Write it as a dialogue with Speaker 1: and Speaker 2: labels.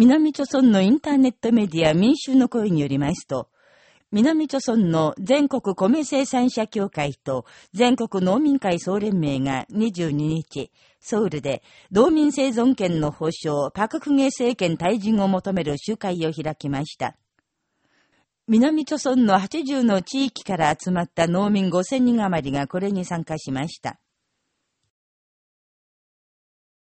Speaker 1: 南朝村のインターネットメディア民衆の声によりますと、南朝村の全国米生産者協会と全国農民会総連盟が22日、ソウルで農民生存権の保障、パククゲ政権退陣を求める集会を開きました。南朝村の80の地域から集まった農民5000人余りがこれに参加しました。